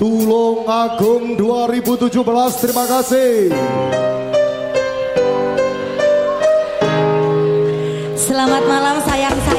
Tulung Agung 2017 terima kasih. Selamat malam sayang-sayangku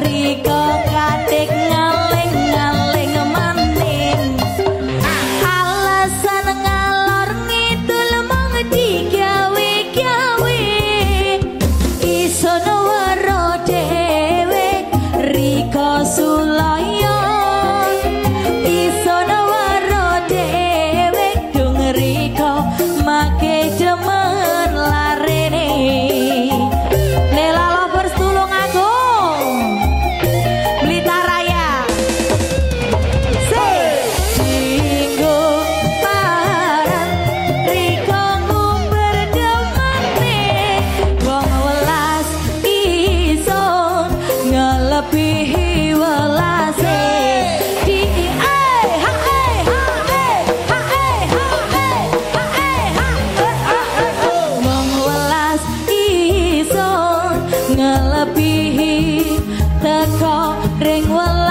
Riko Katik teko ring wel